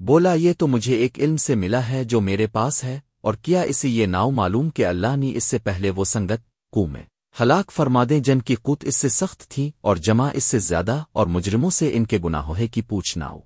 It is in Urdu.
بولا، یہ تو مجھے ایک علم سے ملا ہے جو میرے پاس ہے، اور کیا اسے یہ ناؤ معلوم کہ اللہ نے اس سے پہلے وہ سنگت کو میں ہلاک فرما دیں جن کی قوت اس سے سخت تھی اور جمع اس سے زیادہ اور مجرموں سے ان کے گناہوہے کی پوچھ نہ ہو۔